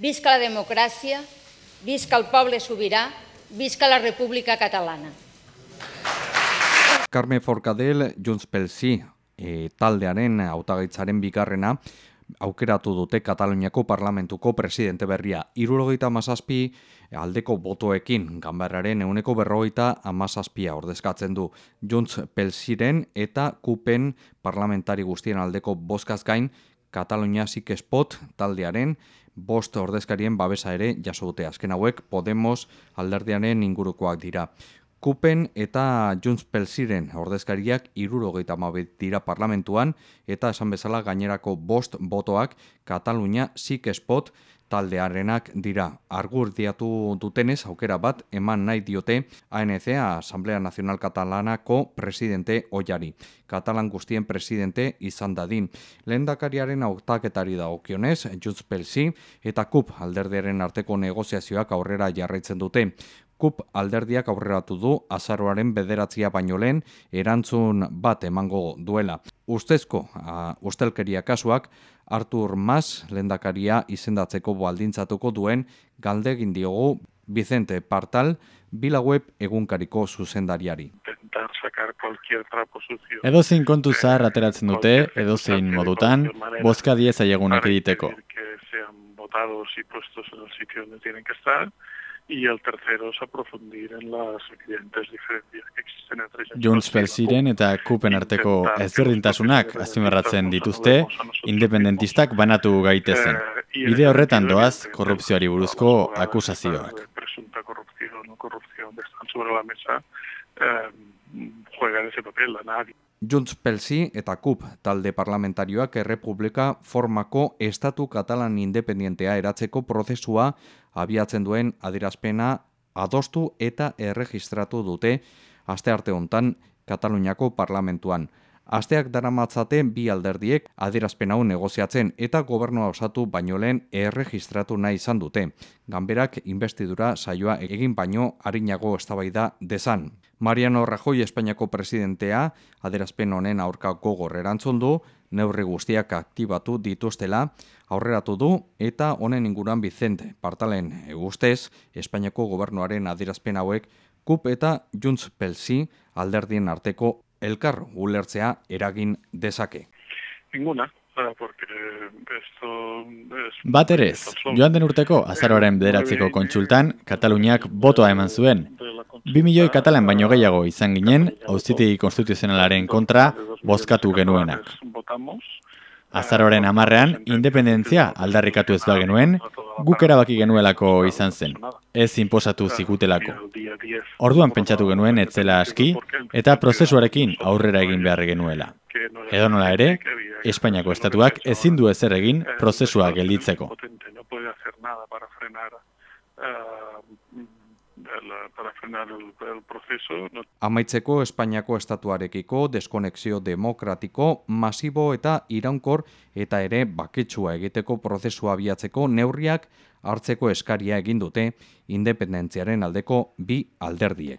Visca la democràcia, visca el poble sobirà, visca la República Catalana. Carme Forcadell, Junts pel Sí, e, taldearen hautagaitzaren bigarrena, aukeratu dute Kataluniako parlamentuko presidente berria. Irurogeita amazazpi aldeko botoekin, ganbarraren euneko berrogeita amazazpia ordezkatzen du. Junts Pelsiren eta Kupen parlamentari guztien aldeko boskaz gain, Katalunia Spot taldearen bost ordezkarien babesa ere jaso dute. Azken hauek Podemos alderdiaren ingurukoak dira. Kupen eta Junts Pelsiren ordezkariak irurogeita mabet dira parlamentuan eta esan bezala gainerako bost botoak Katalunia Sik Spot taldearenak dira. Argur diatu dutenez aukera bat eman nahi diote ANC Asamblea Nacional Katalanako presidente oiari. Katalan guztien presidente izan dadin. Lehendakariaren autaketari da okionez, Junts Pelsi eta Kup alderdiaren arteko negoziazioak aurrera jarraitzen dute. Kup alderdiak aurreratu du azaroaren bederatzia baino lehen erantzun bat emango duela. Ustezko, uh, ustelkeria kasuak, Artur Mas lendakaria izendatzeko baldintzatuko duen galdegin diogu Vicente Partal, bila web egunkariko zuzendariari. Edozein kontu zahar ateratzen dute, edozein modutan, bozka dieza egunak egiteko. Y en el tercero es aprofundir en las evidentes diferencias que existen entre. Junts pel ziren eta kupen arteko ezberdintasunak azpimarratzen dituzte, independentistak banatu gaitezen. Bide horretan doaz korrupzioari buruzko akusazioak. Presunta corrupción o corrupción están sobre la mesa eh, juegan ese papel a nadie. Junts Pelsi eta KUP talde parlamentarioak errepublika formako estatu katalan independientea eratzeko prozesua abiatzen duen adirazpena adostu eta erregistratu dute aste arte hontan Kataluniako parlamentuan. Asteak daramatzate bi alderdiek adierazpen hau negoziatzen eta gobernua osatu baino lehen erregistratu nahi izan dute. Ganberak investidura saioa egin baino harinago eztabaida desan. Mariano Rajoy Espainiako presidentea adierazpen honen aurkako gorrerantzun du, neurri guztiak aktibatu dituztela, aurreratu du eta honen inguruan Vicente Partalen ustez Espainiako gobernuaren adierazpen hauek Kup eta Junts Pelsi alderdien arteko elkar ulertzea eragin dezake. Ninguna, porque esto es... Bat ere ez, joan den urteko azaroaren bederatzeko kontsultan, Kataluniak botoa eman zuen. Bi milioi katalan baino gehiago izan ginen, auzitegi konstituzionalaren kontra, bozkatu genuenak. Azaroren amarrean, independentzia aldarrikatu ez da genuen, guk erabaki genuelako izan zen, ez inposatu zikutelako. Orduan pentsatu genuen etzela aski, eta prozesuarekin aurrera egin behar genuela. Edo nola ere, Espainiako estatuak ezin du ezer egin prozesua gelditzeko. Para frenar el, el proceso. No... Amaitzeko Espainiako estatuarekiko deskonexio demokratiko masibo eta iraunkor eta ere baketsua egiteko prozesua abiatzeko neurriak hartzeko eskaria egin dute independentziaren aldeko bi alderdiek.